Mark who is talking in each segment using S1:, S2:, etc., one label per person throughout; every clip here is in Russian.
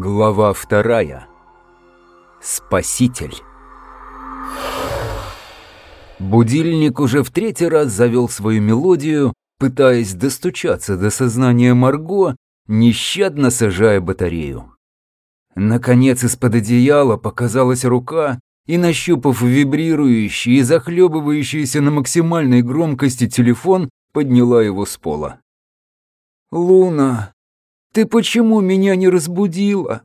S1: Глава вторая. Спаситель. Будильник уже в третий раз завел свою мелодию, пытаясь достучаться до сознания Марго, нещадно сажая батарею. Наконец из-под одеяла показалась рука, и, нащупав вибрирующий и захлебывающийся на максимальной громкости телефон, подняла его с пола. «Луна, ты почему меня не разбудила?»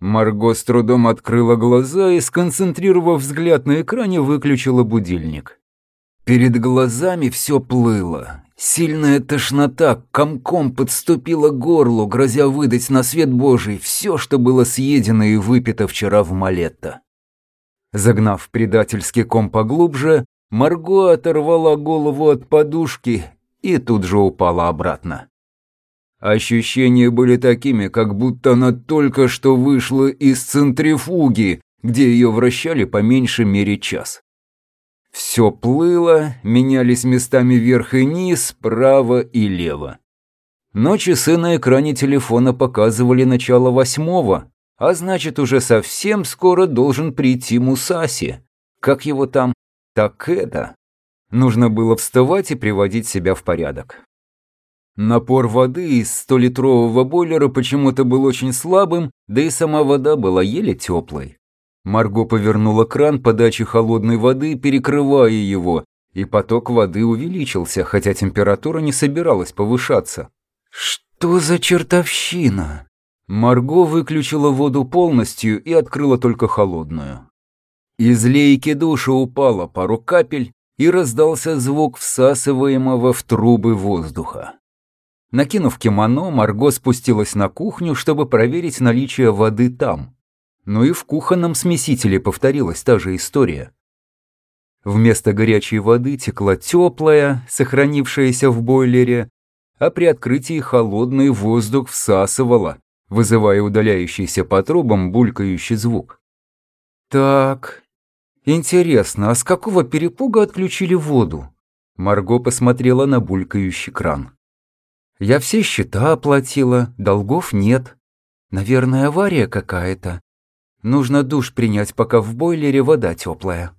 S1: Марго с трудом открыла глаза и, сконцентрировав взгляд на экране, выключила будильник. Перед глазами все плыло. Сильная тошнота комком подступила к горлу, грозя выдать на свет Божий все, что было съедено и выпито вчера в Малетто. Загнав предательский ком поглубже, Марго оторвала голову от подушки и тут же упала обратно. Ощущения были такими, как будто она только что вышла из центрифуги, где ее вращали по меньшей мере час. Все плыло, менялись местами вверх и низ, право и лево. Но часы на экране телефона показывали начало восьмого, а значит, уже совсем скоро должен прийти Мусаси. Как его там? Так это. Нужно было вставать и приводить себя в порядок. Напор воды из столитрового бойлера почему-то был очень слабым, да и сама вода была еле теплой. Марго повернула кран подачи холодной воды, перекрывая его, и поток воды увеличился, хотя температура не собиралась повышаться. «Что за чертовщина?» Марго выключила воду полностью и открыла только холодную. Из лейки душа упало пару капель, и раздался звук всасываемого в трубы воздуха. Накинув кимоно, Марго спустилась на кухню, чтобы проверить наличие воды там. Но и в кухонном смесителе повторилась та же история. Вместо горячей воды текла теплая, сохранившаяся в бойлере, а при открытии холодный воздух всасывала, вызывая удаляющийся по трубам булькающий звук. «Так, интересно, а с какого перепуга отключили воду?» Марго посмотрела на булькающий кран. Я все счета оплатила, долгов нет. Наверное, авария какая-то. Нужно душ принять, пока в бойлере вода теплая.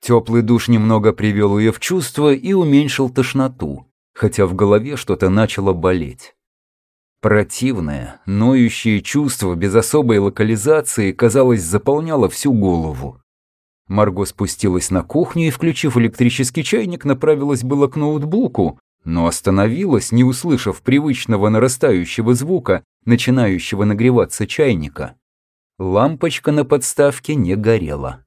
S1: Теплый душ немного привел ее в чувство и уменьшил тошноту, хотя в голове что-то начало болеть. Противное, ноющее чувство без особой локализации, казалось, заполняло всю голову. Марго спустилась на кухню и, включив электрический чайник, направилась было к ноутбуку, но остановилась, не услышав привычного нарастающего звука, начинающего нагреваться чайника. Лампочка на подставке не горела.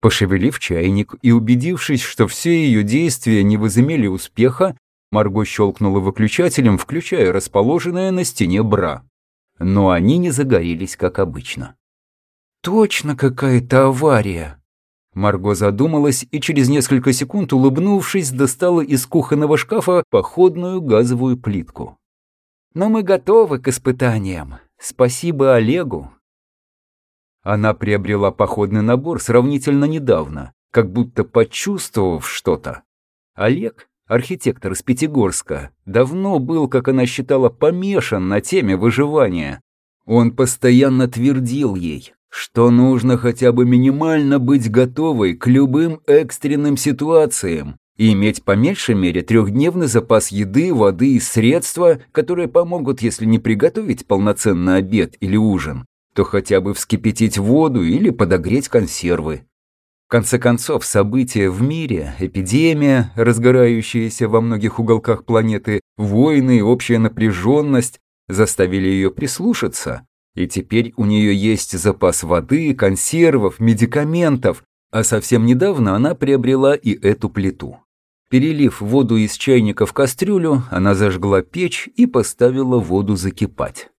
S1: Пошевелив чайник и убедившись, что все ее действия не возымели успеха, Марго щелкнула выключателем, включая расположенное на стене бра. Но они не загорелись, как обычно. «Точно какая-то авария!» Марго задумалась и через несколько секунд, улыбнувшись, достала из кухонного шкафа походную газовую плитку. «Но мы готовы к испытаниям. Спасибо Олегу». Она приобрела походный набор сравнительно недавно, как будто почувствовав что-то. Олег, архитектор из Пятигорска, давно был, как она считала, помешан на теме выживания. Он постоянно твердил ей, что нужно хотя бы минимально быть готовой к любым экстренным ситуациям и иметь по меньшей мере трехдневный запас еды, воды и средства, которые помогут, если не приготовить полноценный обед или ужин, то хотя бы вскипятить воду или подогреть консервы. В конце концов, события в мире, эпидемия, разгорающиеся во многих уголках планеты, войны и общая напряженность заставили ее прислушаться и теперь у нее есть запас воды, консервов, медикаментов, а совсем недавно она приобрела и эту плиту. Перелив воду из чайника в кастрюлю, она зажгла печь и поставила воду закипать.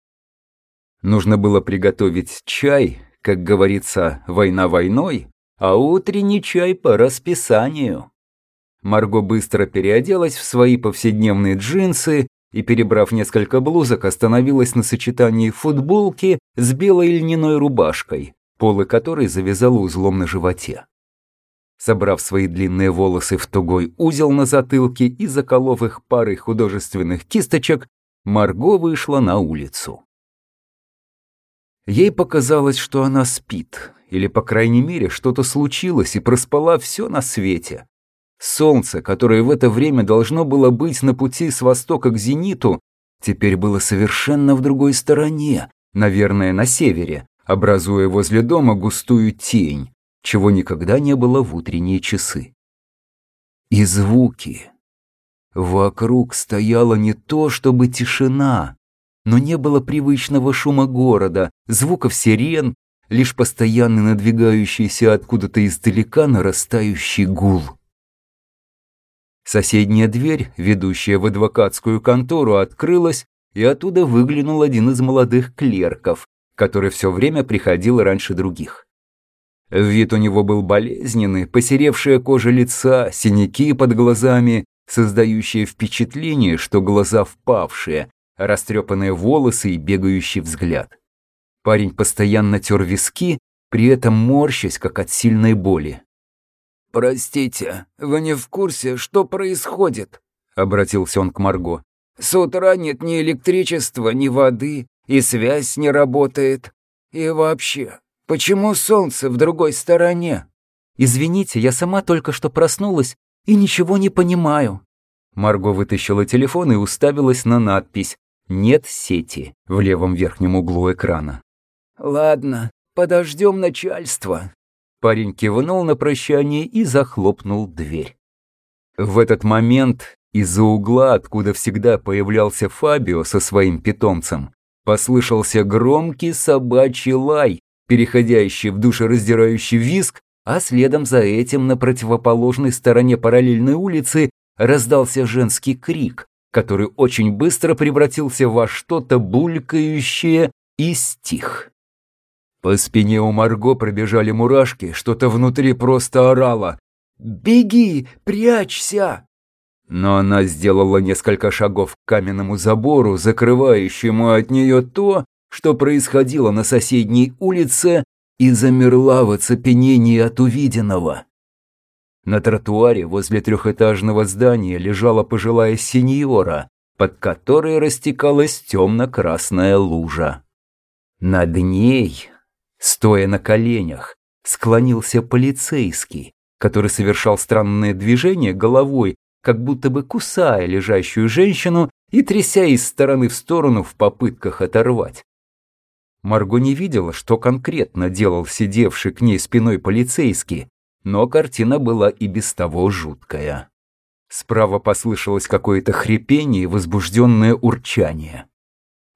S1: Нужно было приготовить чай, как говорится, война войной, а утренний чай по расписанию. Марго быстро переоделась в свои повседневные джинсы и, перебрав несколько блузок, остановилась на сочетании футболки с белой льняной рубашкой, полы которой завязала узлом на животе. Собрав свои длинные волосы в тугой узел на затылке и заколов их парой художественных кисточек, Марго вышла на улицу. Ей показалось, что она спит, или, по крайней мере, что-то случилось и проспала все на свете. Солнце, которое в это время должно было быть на пути с востока к зениту, теперь было совершенно в другой стороне, наверное, на севере, образуя возле дома густую тень, чего никогда не было в утренние часы. И звуки. Вокруг стояла не то чтобы тишина, но не было привычного шума города, звуков сирен, лишь постоянно надвигающийся откуда-то издалека нарастающий гул. Соседняя дверь, ведущая в адвокатскую контору, открылась, и оттуда выглянул один из молодых клерков, который все время приходил раньше других. Вид у него был болезненный, посеревшая кожа лица, синяки под глазами, создающие впечатление, что глаза впавшие, растрепанные волосы и бегающий взгляд. Парень постоянно тер виски, при этом морщась, как от сильной боли.
S2: «Простите, вы не в курсе, что происходит?» — обратился он к Марго. «С утра нет ни электричества, ни воды, и связь не работает. И вообще, почему солнце в другой стороне?»
S1: «Извините, я сама только что проснулась и ничего не понимаю». Марго вытащила телефон и уставилась на надпись «Нет сети» в левом верхнем углу экрана.
S2: «Ладно, подождем начальства»,
S1: Парень кивнул на прощание и захлопнул дверь. В этот момент из-за угла, откуда всегда появлялся Фабио со своим питомцем, послышался громкий собачий лай, переходящий в душераздирающий визг, а следом за этим на противоположной стороне параллельной улицы раздался женский крик, который очень быстро превратился во что-то булькающее и стих. По спине у Марго пробежали мурашки, что-то внутри просто орало. «Беги! Прячься!» Но она сделала несколько шагов к каменному забору, закрывающему от нее то, что происходило на соседней улице, и замерла в оцепенении от увиденного. На тротуаре возле трехэтажного здания лежала пожилая сеньора, под которой растекалась темно-красная лужа. Над ней Стоя на коленях, склонился полицейский, который совершал странные движения головой, как будто бы кусая лежащую женщину и тряся из стороны в сторону в попытках оторвать. Марго не видела, что конкретно делал сидевший к ней спиной полицейский, но картина была и без того жуткая. Справа послышалось какое-то хрипение и возбужденное урчание.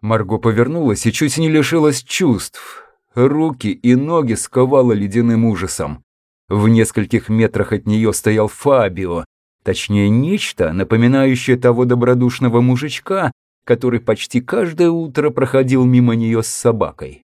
S1: Марго повернулась и чуть не лишилась чувств, Руки и ноги сковало ледяным ужасом. В нескольких метрах от нее стоял Фабио, точнее нечто, напоминающее того добродушного мужичка, который почти каждое утро проходил мимо нее с собакой.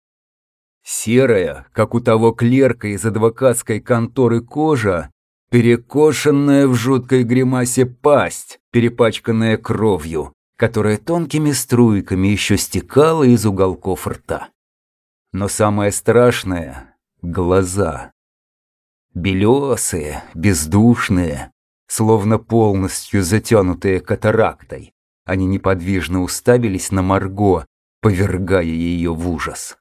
S1: Серая, как у того клерка из адвокатской конторы кожа, перекошенная в жуткой гримасе пасть, перепачканная кровью, которая тонкими струйками еще стекала из уголков рта. Но самое страшное — глаза. Белесые, бездушные, словно полностью затянутые катарактой. Они неподвижно уставились на Марго, повергая ее в ужас.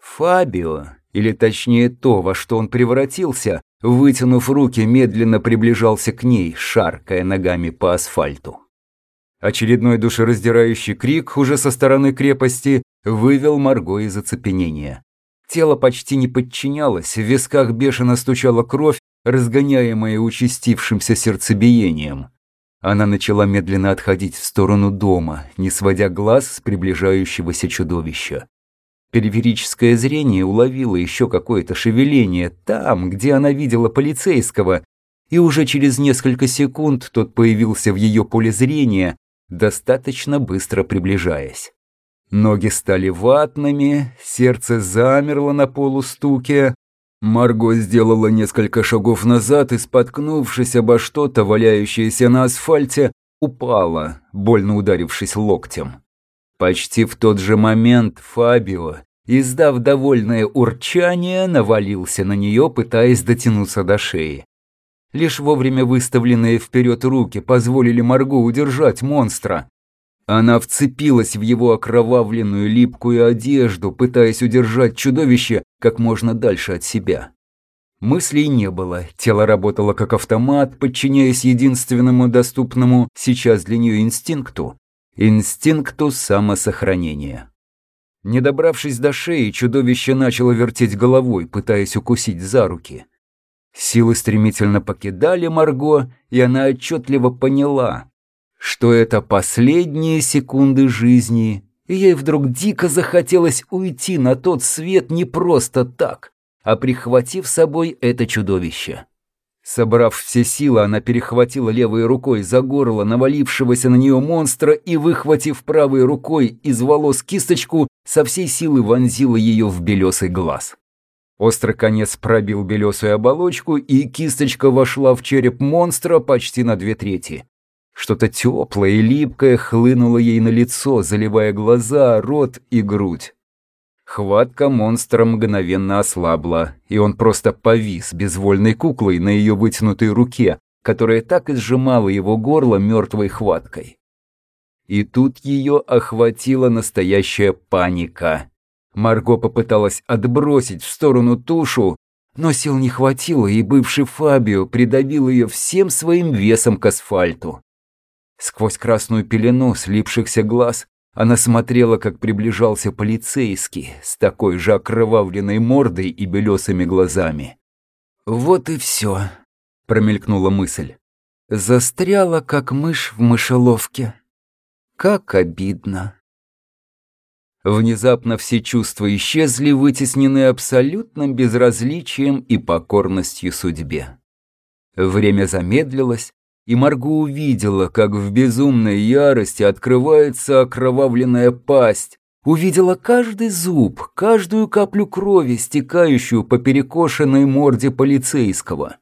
S1: Фабио, или точнее то, во что он превратился, вытянув руки, медленно приближался к ней, шаркая ногами по асфальту. Очередной душераздирающий крик уже со стороны крепости вывел Марго из оцепенения. Тело почти не подчинялось, в висках бешено стучала кровь, разгоняемая участившимся сердцебиением. Она начала медленно отходить в сторону дома, не сводя глаз с приближающегося чудовища. Периферическое зрение уловило еще какое-то шевеление там, где она видела полицейского, и уже через несколько секунд тот появился в ее поле зрения, достаточно быстро приближаясь. Ноги стали ватными, сердце замерло на полустуке. Марго сделала несколько шагов назад и, споткнувшись обо что-то, валяющееся на асфальте, упала, больно ударившись локтем. Почти в тот же момент Фабио, издав довольное урчание, навалился на нее, пытаясь дотянуться до шеи. Лишь вовремя выставленные вперед руки позволили Марго удержать монстра. Она вцепилась в его окровавленную липкую одежду, пытаясь удержать чудовище как можно дальше от себя. Мыслей не было, тело работало как автомат, подчиняясь единственному доступному сейчас для нее инстинкту – инстинкту самосохранения. Не добравшись до шеи, чудовище начало вертеть головой, пытаясь укусить за руки. Силы стремительно покидали Марго, и она отчетливо поняла, что это последние секунды жизни, и ей вдруг дико захотелось уйти на тот свет не просто так, а прихватив с собой это чудовище. Собрав все силы, она перехватила левой рукой за горло навалившегося на нее монстра и, выхватив правой рукой из волос кисточку, со всей силы вонзила ее в белесый глаз. Острый конец пробил белесую оболочку, и кисточка вошла в череп монстра почти на две трети. Что-то теплое и липкое хлынуло ей на лицо, заливая глаза, рот и грудь. Хватка монстра мгновенно ослабла, и он просто повис безвольной куклой на ее вытянутой руке, которая так и сжимала его горло мертвой хваткой. И тут ее охватила настоящая паника. Марго попыталась отбросить в сторону тушу, но сил не хватило, и бывший Фабио придавил ее всем своим весом к асфальту. Сквозь красную пелену слипшихся глаз она смотрела, как приближался полицейский с такой же окровавленной мордой и белесыми глазами. «Вот и все», — промелькнула мысль. «Застряла, как мышь в мышеловке. Как обидно». Внезапно все чувства исчезли, вытеснены абсолютным безразличием и покорностью судьбе. Время замедлилось, и Марго увидела, как в безумной ярости открывается окровавленная пасть, увидела каждый зуб, каждую каплю крови, стекающую по перекошенной морде полицейского.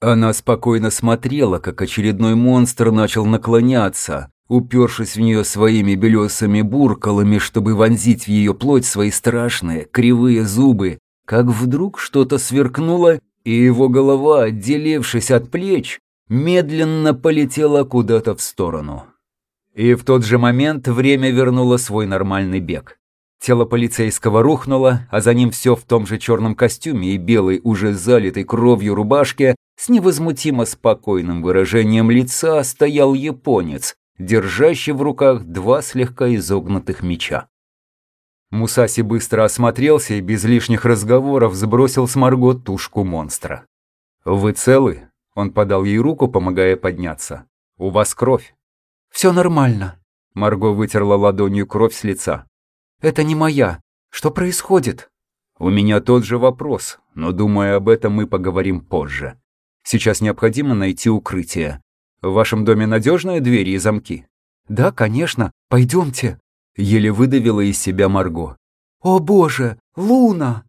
S1: Она спокойно смотрела, как очередной монстр начал наклоняться, упершись в нее своими белесыми буркалами, чтобы вонзить в ее плоть свои страшные, кривые зубы, как вдруг что-то сверкнуло, и его голова, отделившись от плеч, медленно полетела куда-то в сторону. И в тот же момент время вернуло свой нормальный бег. Тело полицейского рухнуло, а за ним все в том же черном костюме и белой, уже залитой кровью рубашке, с невозмутимо спокойным выражением лица стоял японец, держащий в руках два слегка изогнутых меча. Мусаси быстро осмотрелся и без лишних разговоров сбросил с Марго тушку монстра. «Вы целы?» Он подал ей руку, помогая подняться. «У вас кровь». «Все нормально». Марго вытерла ладонью кровь с лица. «Это не моя. Что происходит?» «У меня тот же вопрос, но, думаю, об этом мы поговорим позже. Сейчас необходимо найти укрытие. В вашем доме надежные двери и замки?» «Да, конечно. Пойдемте». Еле выдавила из себя Марго. «О боже, Луна!»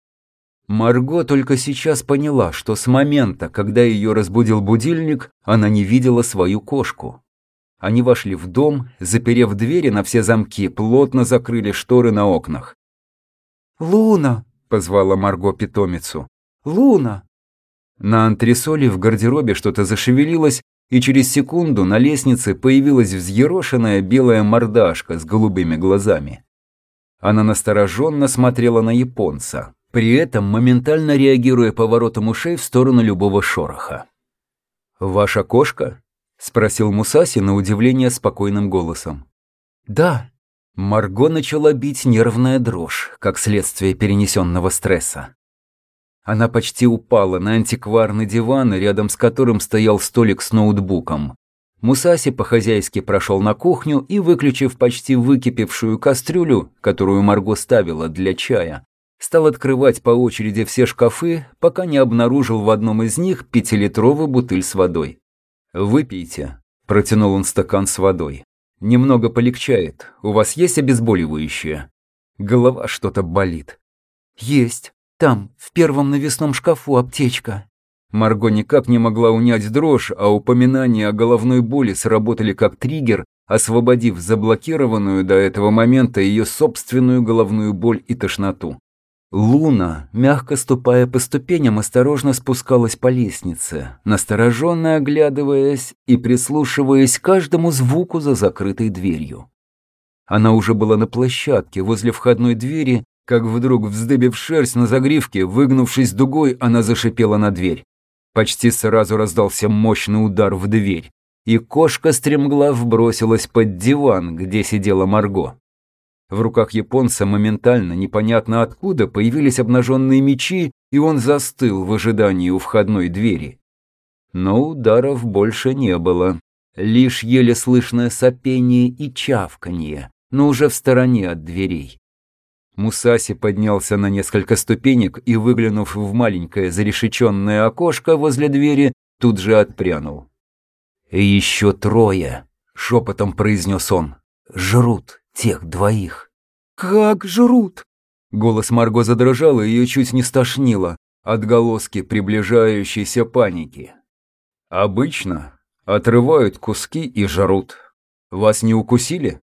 S1: Марго только сейчас поняла, что с момента, когда ее разбудил будильник, она не видела свою кошку. Они вошли в дом, заперев двери на все замки, плотно закрыли шторы на окнах. «Луна!» — позвала Марго питомицу. «Луна!» На антресоле в гардеробе что-то зашевелилось, и через секунду на лестнице появилась взъерошенная белая мордашка с голубыми глазами. Она настороженно смотрела на японца, при этом моментально реагируя поворотом ушей в сторону любого шороха. «Ваша кошка?» – спросил Мусаси на удивление спокойным голосом. «Да». Марго начала бить нервная дрожь, как следствие перенесенного стресса. Она почти упала на антикварный диван, рядом с которым стоял столик с ноутбуком. Мусаси по-хозяйски прошел на кухню и, выключив почти выкипевшую кастрюлю, которую Марго ставила для чая, Стал открывать по очереди все шкафы, пока не обнаружил в одном из них пятилитровую бутыль с водой. «Выпейте», – протянул он стакан с водой. «Немного полегчает. У вас есть обезболивающее?» Голова что-то болит. «Есть. Там, в первом навесном шкафу, аптечка». Марго никак не могла унять дрожь, а упоминания о головной боли сработали как триггер, освободив заблокированную до этого момента ее собственную головную боль и тошноту. Луна, мягко ступая по ступеням, осторожно спускалась по лестнице, настороженно оглядываясь и прислушиваясь к каждому звуку за закрытой дверью. Она уже была на площадке возле входной двери, как вдруг, вздыбив шерсть на загривке, выгнувшись дугой, она зашипела на дверь. Почти сразу раздался мощный удар в дверь, и кошка стремглав бросилась под диван, где сидела Марго. В руках японца моментально, непонятно откуда, появились обнаженные мечи, и он застыл в ожидании у входной двери. Но ударов больше не было. Лишь еле слышное сопение и чавканье, но уже в стороне от дверей. Мусаси поднялся на несколько ступенек и, выглянув в маленькое зарешеченное окошко возле двери, тут же отпрянул. еще трое», — шепотом произнес он, — «жрут тех двоих».
S2: «Как жрут?»
S1: Голос Марго задрожал, и ее чуть не стошнило. Отголоски приближающейся паники. «Обычно отрывают куски и жрут. Вас не укусили?»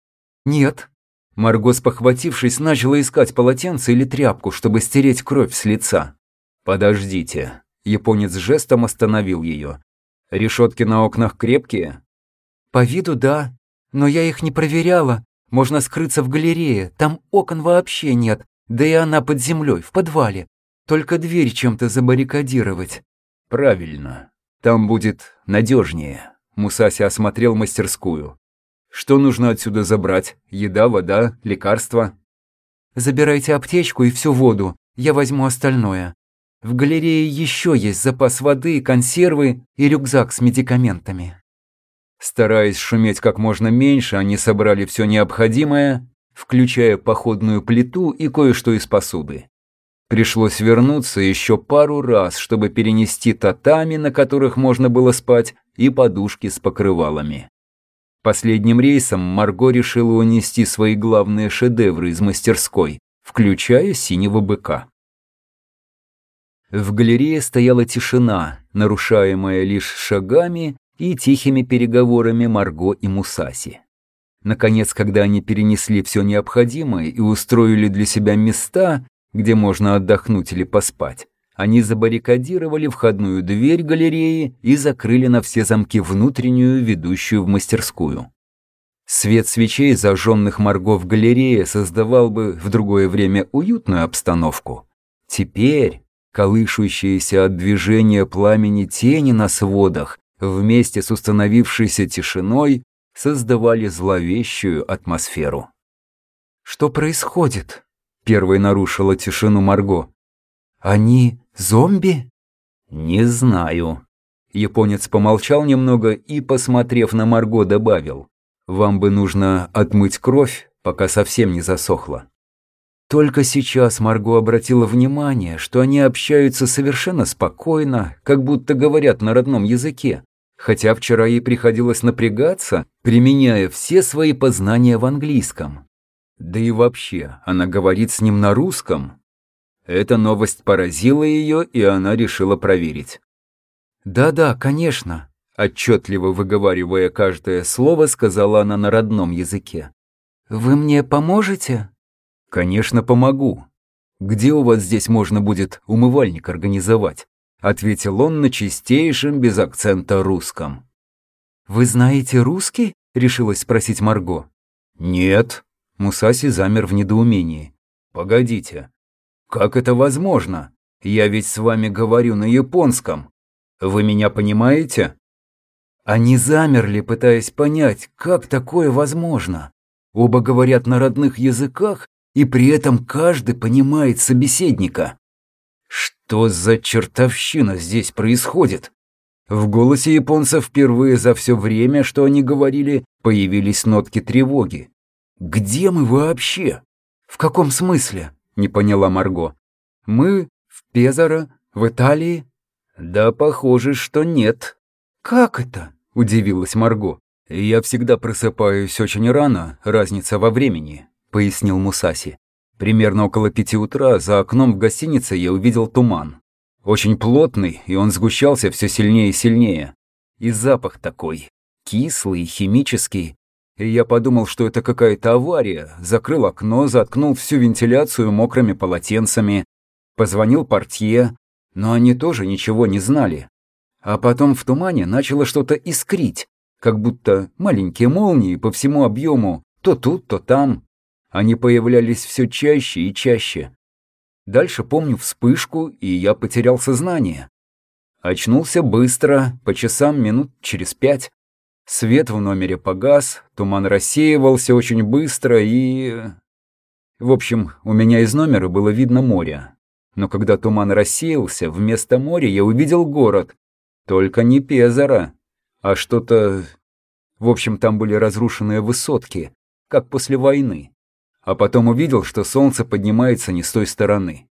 S2: «Нет».
S1: Марго, спохватившись, начала искать полотенце или тряпку, чтобы стереть кровь с лица. «Подождите». Японец жестом остановил ее. «Решетки на окнах крепкие?»
S2: «По виду да, но я их не проверяла. Можно скрыться в галерее, там окон вообще нет, да и она под землей, в подвале. Только дверь чем-то забаррикадировать».
S1: «Правильно. Там будет надежнее. Мусаси осмотрел мастерскую. «Что нужно отсюда забрать? Еда, вода, лекарства?»
S2: «Забирайте аптечку и всю воду, я возьму остальное. В галерее еще есть запас воды, консервы и рюкзак с медикаментами».
S1: Стараясь шуметь как можно меньше, они собрали все необходимое, включая походную плиту и кое-что из посуды. Пришлось вернуться еще пару раз, чтобы перенести татами, на которых можно было спать, и подушки с покрывалами. Последним рейсом Марго решила унести свои главные шедевры из мастерской, включая синего быка. В галерее стояла тишина, нарушаемая лишь шагами и тихими переговорами Марго и Мусаси. Наконец, когда они перенесли все необходимое и устроили для себя места, где можно отдохнуть или поспать, они забаррикадировали входную дверь галереи и закрыли на все замки внутреннюю, ведущую в мастерскую. Свет свечей, зажженных Марго в галерее, создавал бы в другое время уютную обстановку. Теперь колышущиеся от движения пламени тени на сводах вместе с установившейся тишиной создавали зловещую атмосферу.
S2: «Что происходит?» — первой нарушила тишину Марго. «Они зомби?»
S1: «Не знаю». Японец помолчал немного и, посмотрев на Марго, добавил. «Вам бы нужно отмыть кровь, пока совсем не засохла». Только сейчас Марго обратила внимание, что они общаются совершенно спокойно, как будто говорят на родном языке хотя вчера ей приходилось напрягаться, применяя все свои познания в английском. Да и вообще, она говорит с ним на русском. Эта новость поразила ее, и она решила проверить.
S2: «Да-да, конечно», —
S1: отчетливо выговаривая каждое слово, сказала она на родном языке.
S2: «Вы мне поможете?»
S1: «Конечно, помогу. Где у вас здесь можно будет умывальник организовать?» — ответил он на чистейшем без акцента русском.
S2: «Вы знаете русский?» — решилась спросить Марго.
S1: «Нет». Мусаси замер в недоумении. «Погодите. Как это возможно? Я ведь с вами говорю на японском. Вы меня понимаете?»
S2: Они замерли, пытаясь понять, как такое возможно. Оба говорят на родных языках, и при этом каждый понимает собеседника.
S1: Что за чертовщина здесь происходит? В голосе японца впервые за все время, что они говорили, появились нотки тревоги. «Где мы вообще?»
S2: «В каком смысле?»
S1: — не поняла Марго.
S2: «Мы в Пезаро, в Италии?»
S1: «Да, похоже, что нет».
S2: «Как это?»
S1: — удивилась Марго. «Я всегда просыпаюсь очень рано, разница во времени», — пояснил Мусаси. Примерно около пяти утра за окном в гостинице я увидел туман. Очень плотный, и он сгущался все сильнее и сильнее. И запах такой, кислый, химический. И я подумал, что это какая-то авария, закрыл окно, заткнул всю вентиляцию мокрыми полотенцами, позвонил портье, но они тоже ничего не знали. А потом в тумане начало что-то искрить, как будто маленькие молнии по всему объему То тут, то там. Они появлялись все чаще и чаще. Дальше помню вспышку, и я потерял сознание. Очнулся быстро, по часам минут через пять. Свет в номере погас, туман рассеивался очень быстро и... В общем, у меня из номера было видно море. Но когда туман рассеялся, вместо моря я увидел город. Только не Пезара, а что-то... В общем, там были разрушенные высотки, как после войны. А потом увидел, что солнце поднимается не с той стороны.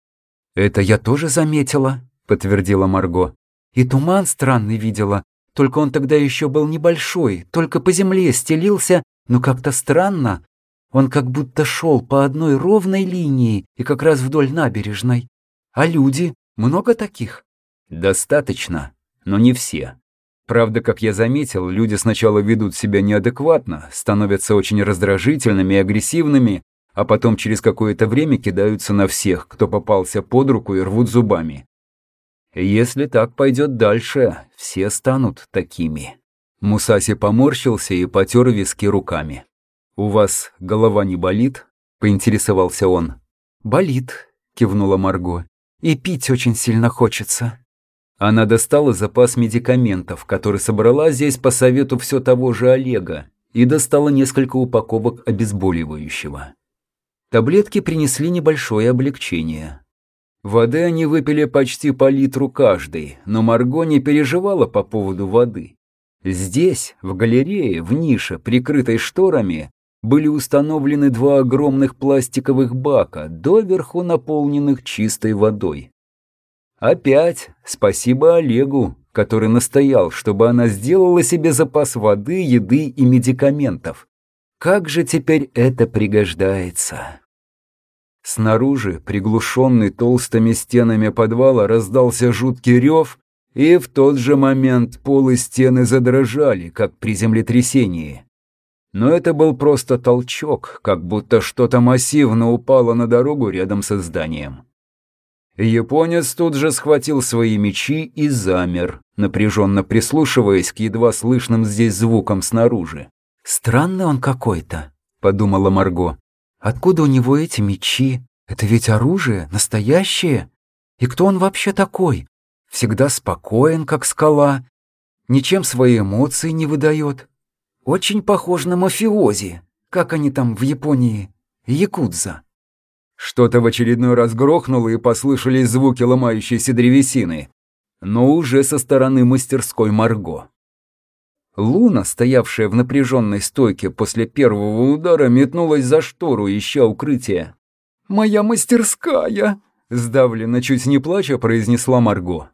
S1: «Это я тоже заметила», — подтвердила Марго. «И туман странный видела, только он тогда еще был небольшой, только по земле стелился, но как-то странно. Он как будто шел по одной ровной линии и как раз вдоль набережной. А люди? Много таких? Достаточно, но не все. Правда, как я заметил, люди сначала ведут себя неадекватно, становятся очень раздражительными и агрессивными, а потом через какое-то время кидаются на всех, кто попался под руку и рвут зубами. Если так пойдет дальше, все станут такими. Мусаси поморщился и потер виски руками. «У вас голова не болит?» — поинтересовался он. «Болит», — кивнула Марго. «И пить очень сильно хочется». Она достала запас медикаментов, который собрала здесь по совету все того же Олега, и достала несколько упаковок обезболивающего. Таблетки принесли небольшое облегчение. Воды они выпили почти по литру каждый, но Марго не переживала по поводу воды. Здесь, в галерее, в нише, прикрытой шторами, были установлены два огромных пластиковых бака, доверху наполненных чистой водой. Опять спасибо Олегу, который настоял, чтобы она сделала себе запас воды, еды и медикаментов. Как же теперь это пригождается? Снаружи, приглушенный толстыми стенами подвала, раздался жуткий рев, и в тот же момент пол и стены задрожали, как при землетрясении. Но это был просто толчок, как будто что-то массивно упало на дорогу рядом со зданием. Японец тут же схватил свои мечи и замер, напряженно прислушиваясь к едва слышным здесь звукам снаружи. «Странный он какой-то», — подумала Марго. «Откуда у него эти мечи? Это ведь оружие, настоящее? И кто он вообще такой? Всегда спокоен, как скала, ничем свои эмоции не выдает. Очень похож на мафиози, как они там в Японии, якудза. Что-то в очередной раз грохнуло и послышались звуки ломающейся древесины, но уже со стороны мастерской Марго. Луна, стоявшая в напряженной стойке после первого удара, метнулась за штору, ища укрытие. «Моя мастерская!» — сдавленно, чуть не плача, произнесла Марго.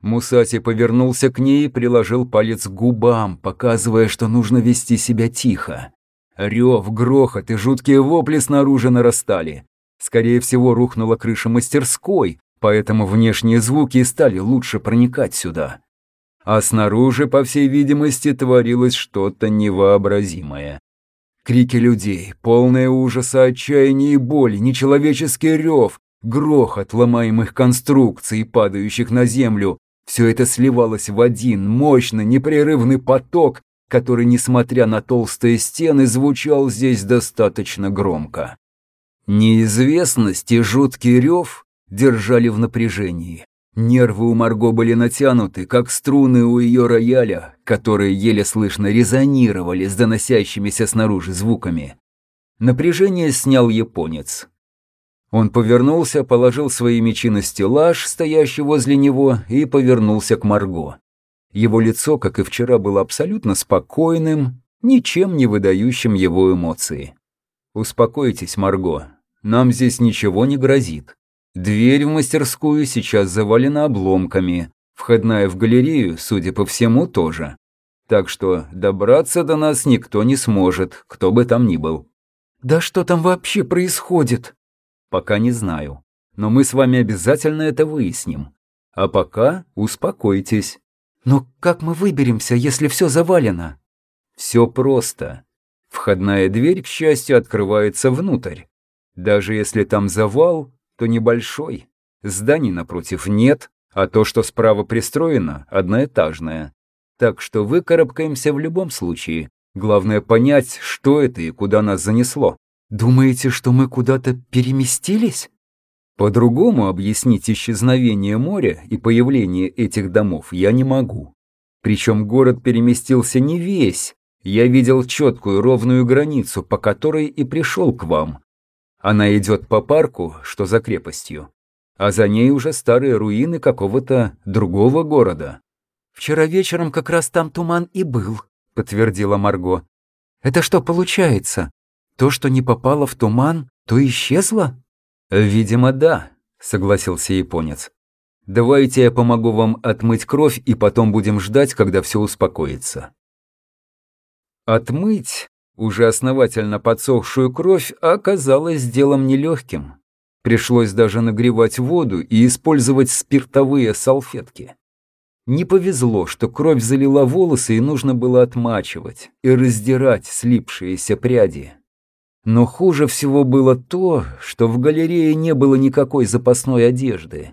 S1: Мусати повернулся к ней и приложил палец к губам, показывая, что нужно вести себя тихо. Рев, грохот и жуткие вопли снаружи нарастали. Скорее всего, рухнула крыша мастерской, поэтому внешние звуки стали лучше проникать сюда. А снаружи, по всей видимости, творилось что-то невообразимое. Крики людей, полные ужаса, отчаяния и боли, нечеловеческий рев, грохот ломаемых конструкций, падающих на землю, все это сливалось в один мощный, непрерывный поток, который, несмотря на толстые стены, звучал здесь достаточно громко. Неизвестность и жуткий рев держали в напряжении. Нервы у Марго были натянуты, как струны у ее рояля, которые еле слышно резонировали с доносящимися снаружи звуками. Напряжение снял японец. Он повернулся, положил свои мечи на стеллаж, стоящий возле него, и повернулся к Марго. Его лицо, как и вчера, было абсолютно спокойным, ничем не выдающим его эмоции. «Успокойтесь, Марго, нам здесь ничего не грозит. Дверь в мастерскую сейчас завалена обломками, входная в галерею, судя по всему, тоже. Так что добраться до нас никто не сможет, кто бы там ни был». «Да что там вообще происходит?» Пока не знаю. Но мы с вами обязательно это выясним. А пока успокойтесь. Но как мы выберемся, если все завалено? Все просто. Входная дверь, к счастью, открывается внутрь. Даже если там завал, то небольшой. Зданий напротив нет, а то, что справа пристроено, одноэтажное. Так что выкарабкаемся в любом случае. Главное понять, что это и куда нас занесло.
S2: Думаете, что мы куда-то переместились?
S1: По-другому объяснить исчезновение моря и появление этих домов я не могу. Причем город переместился не весь. Я видел четкую ровную границу, по которой и пришел к вам. Она идет по парку, что за крепостью. А за ней уже старые руины какого-то другого города.
S2: «Вчера вечером как раз там туман и был», — подтвердила Марго. «Это что получается? То, что не попало в туман, то исчезло?»
S1: «Видимо, да», — согласился японец. «Давайте я помогу вам отмыть кровь, и потом будем ждать, когда все успокоится». Отмыть уже основательно подсохшую кровь оказалось делом нелегким. Пришлось даже нагревать воду и использовать спиртовые салфетки. Не повезло, что кровь залила волосы и нужно было отмачивать и раздирать слипшиеся пряди. Но хуже всего было то, что в галерее не было никакой запасной одежды.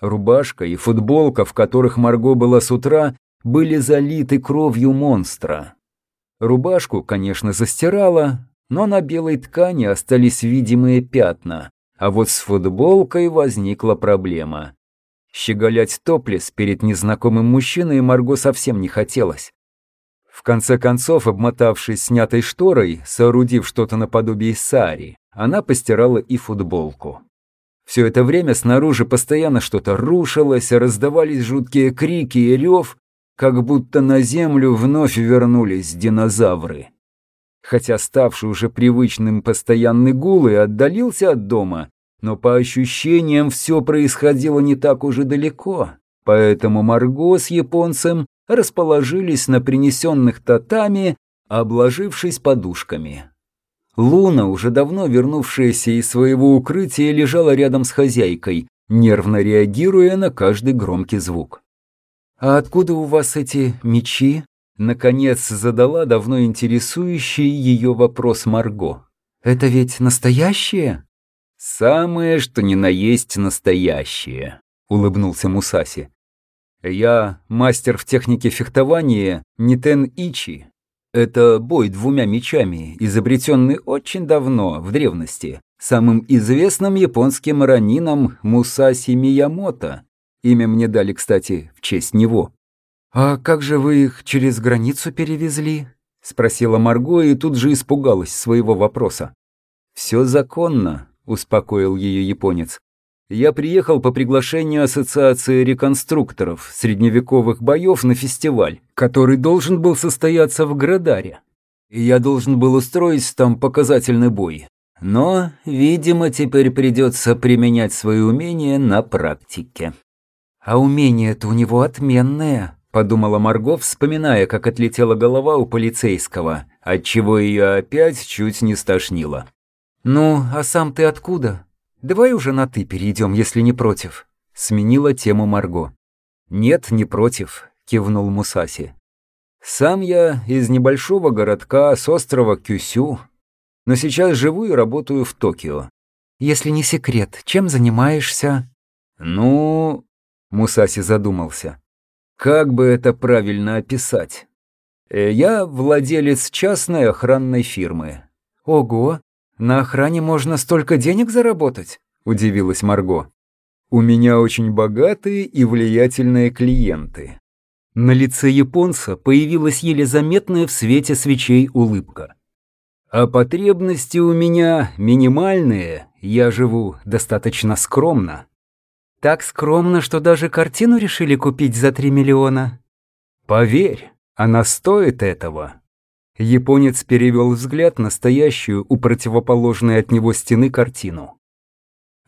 S1: Рубашка и футболка, в которых Марго была с утра, были залиты кровью монстра. Рубашку, конечно, застирала, но на белой ткани остались видимые пятна, а вот с футболкой возникла проблема. Щеголять топлес перед незнакомым мужчиной Марго совсем не хотелось. В конце концов, обмотавшись снятой шторой, соорудив что-то наподобие сари, она постирала и футболку. Все это время снаружи постоянно что-то рушилось, раздавались жуткие крики и рев, как будто на землю вновь вернулись динозавры. Хотя ставший уже привычным постоянный гул и отдалился от дома, но по ощущениям все происходило не так уже далеко, поэтому Марго с японцем расположились на принесенных татами, обложившись подушками. Луна, уже давно вернувшаяся из своего укрытия, лежала рядом с хозяйкой, нервно реагируя на каждый громкий звук.
S2: «А откуда у вас эти мечи?» Наконец задала давно интересующий ее вопрос Марго. «Это ведь настоящие?»
S1: «Самое, что ни на есть настоящее», — улыбнулся Мусаси. Я мастер в технике фехтования Нитен Ичи. Это бой двумя мечами, изобретенный очень давно, в древности, самым известным японским ранином Мусаси Миямото. Имя мне дали, кстати, в честь него.
S2: «А как же вы их через границу перевезли?» — спросила Марго и тут же испугалась своего вопроса.
S1: «Все законно», — успокоил ее японец. Я приехал по приглашению Ассоциации реконструкторов средневековых боев на фестиваль, который должен был состояться в Градаре. И я должен был устроить там показательный бой. Но, видимо, теперь придется применять свои умения на практике.
S2: «А умения-то у него отменные», — подумала Марго, вспоминая, как отлетела голова у полицейского, отчего ее опять чуть не стошнило. «Ну, а сам ты откуда?» Давай уже на «ты» перейдем, если не против», — сменила тему Марго.
S1: «Нет, не против», — кивнул Мусаси. «Сам я из небольшого городка с острова Кюсю, но сейчас живу и работаю в Токио».
S2: «Если не секрет, чем занимаешься?»
S1: «Ну...» — Мусаси задумался. «Как бы это правильно описать?» э, «Я владелец частной охранной фирмы».
S2: «Ого, «На охране можно столько денег заработать?» – удивилась Марго.
S1: «У меня очень богатые и влиятельные клиенты». На лице японца появилась еле заметная в свете свечей улыбка. «А потребности у меня минимальные, я живу достаточно скромно».
S2: «Так скромно, что даже картину решили купить за три миллиона?»
S1: «Поверь, она стоит этого». Японец перевел взгляд на стоящую у противоположной от него стены картину.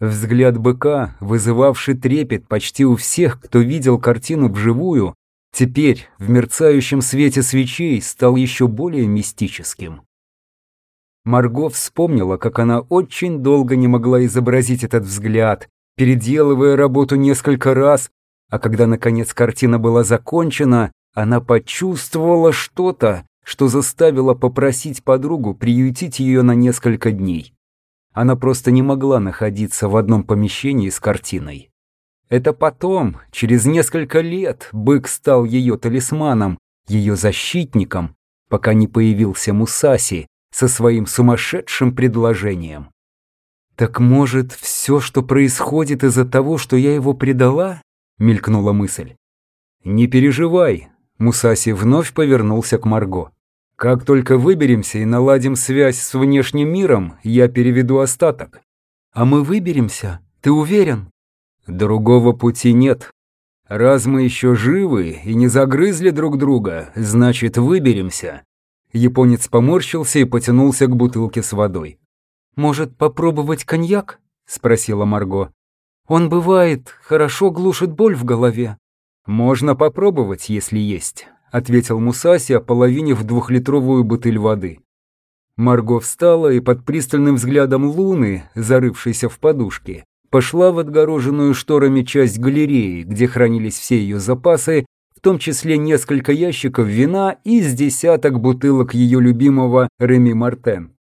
S1: Взгляд быка, вызывавший трепет почти у всех, кто видел картину вживую, теперь в мерцающем свете свечей стал еще более мистическим. Марго вспомнила, как она очень долго не могла изобразить этот взгляд, переделывая работу несколько раз, а когда, наконец, картина была закончена, она почувствовала что-то, что заставило попросить подругу приютить ее на несколько дней. Она просто не могла находиться в одном помещении с картиной. Это потом, через несколько лет, бык стал ее талисманом, ее защитником, пока не появился Мусаси со своим сумасшедшим предложением. «Так может, все, что происходит из-за того, что я его предала?» — мелькнула мысль. «Не переживай», — Мусаси вновь повернулся к Марго. «Как только выберемся и наладим связь с внешним миром, я переведу остаток». «А мы выберемся? Ты уверен?» «Другого пути нет. Раз мы еще живы и не загрызли друг друга, значит, выберемся». Японец поморщился и потянулся к бутылке с водой. «Может, попробовать коньяк?» — спросила Марго. «Он бывает, хорошо глушит боль в голове». «Можно попробовать, если есть», — ответил Мусаси, ополовинив двухлитровую бутыль воды. Марго встала и под пристальным взглядом Луны, зарывшейся в подушке, пошла в отгороженную шторами часть галереи, где хранились все ее запасы, в том числе несколько ящиков вина и с десяток бутылок ее любимого Реми Мартен.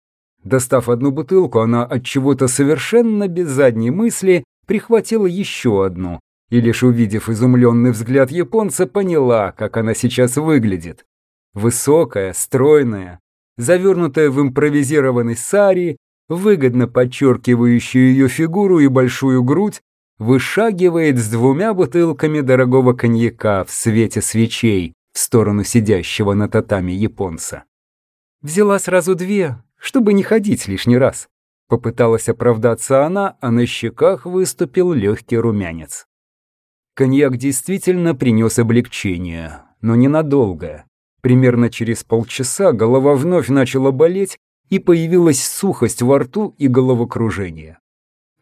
S1: Достав одну бутылку, она от чего-то совершенно без задней мысли прихватила еще одну, и лишь увидев изумленный взгляд японца, поняла, как она сейчас выглядит. Высокая, стройная, завернутая в импровизированный сари, выгодно подчеркивающую ее фигуру и большую грудь, вышагивает с двумя бутылками дорогого коньяка в свете свечей в сторону сидящего на татами японца. Взяла сразу две, чтобы не ходить лишний раз. Попыталась оправдаться она, а на щеках выступил легкий румянец. Коньяк действительно принес облегчение, но ненадолго. Примерно через полчаса голова вновь начала болеть, и появилась сухость во рту и головокружение.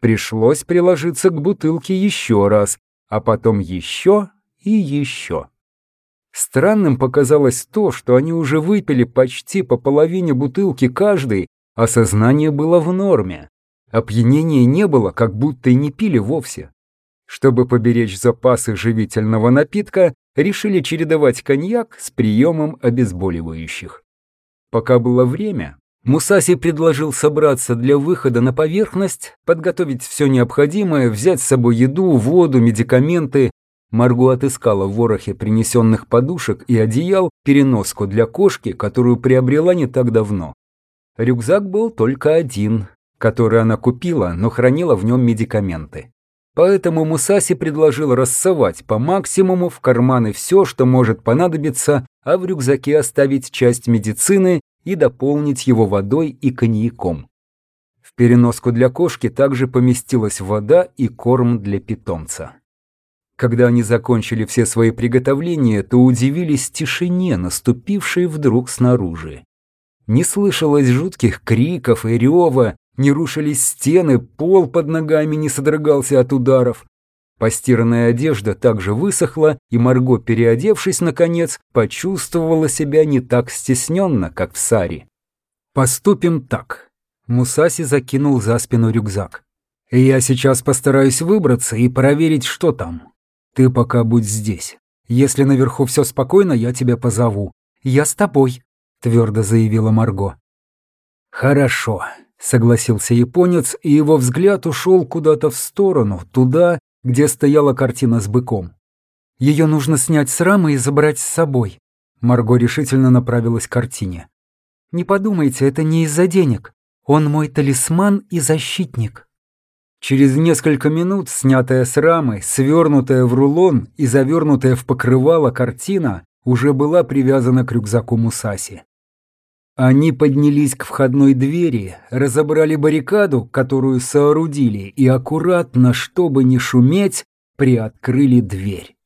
S1: Пришлось приложиться к бутылке еще раз, а потом еще и еще. Странным показалось то, что они уже выпили почти по половине бутылки каждый, а сознание было в норме. Опьянения не было, как будто и не пили вовсе. Чтобы поберечь запасы живительного напитка, решили чередовать коньяк с приемом обезболивающих. Пока было время, Мусаси предложил собраться для выхода на поверхность, подготовить все необходимое, взять с собой еду, воду, медикаменты. Марго отыскала в ворохе принесенных подушек и одеял переноску для кошки, которую приобрела не так давно. Рюкзак был только один, который она купила, но хранила в нем медикаменты. Поэтому Мусаси предложил рассовать по максимуму в карманы все, что может понадобиться, а в рюкзаке оставить часть медицины и дополнить его водой и коньяком. В переноску для кошки также поместилась вода и корм для питомца. Когда они закончили все свои приготовления, то удивились тишине, наступившей вдруг снаружи. Не слышалось жутких криков и рева, не рушились стены, пол под ногами не содрогался от ударов. Постиранная одежда также высохла, и Марго, переодевшись наконец, почувствовала себя не так стесненно, как в Саре. «Поступим так». Мусаси закинул за спину рюкзак. «Я сейчас постараюсь выбраться и проверить, что там. Ты пока будь здесь. Если наверху все спокойно, я тебя позову. Я с тобой», — твердо заявила Марго. «Хорошо», — согласился японец, и его взгляд ушел куда-то в сторону, туда, где стояла картина с быком. Ее нужно снять с рамы и забрать с собой. Марго решительно направилась к картине. Не подумайте, это не из-за денег. Он мой талисман и защитник. Через несколько минут снятая с рамы, свернутая в рулон и завернутая в покрывало картина уже была привязана к рюкзаку Мусаси. Они поднялись к входной двери, разобрали баррикаду, которую соорудили, и аккуратно, чтобы не шуметь, приоткрыли дверь.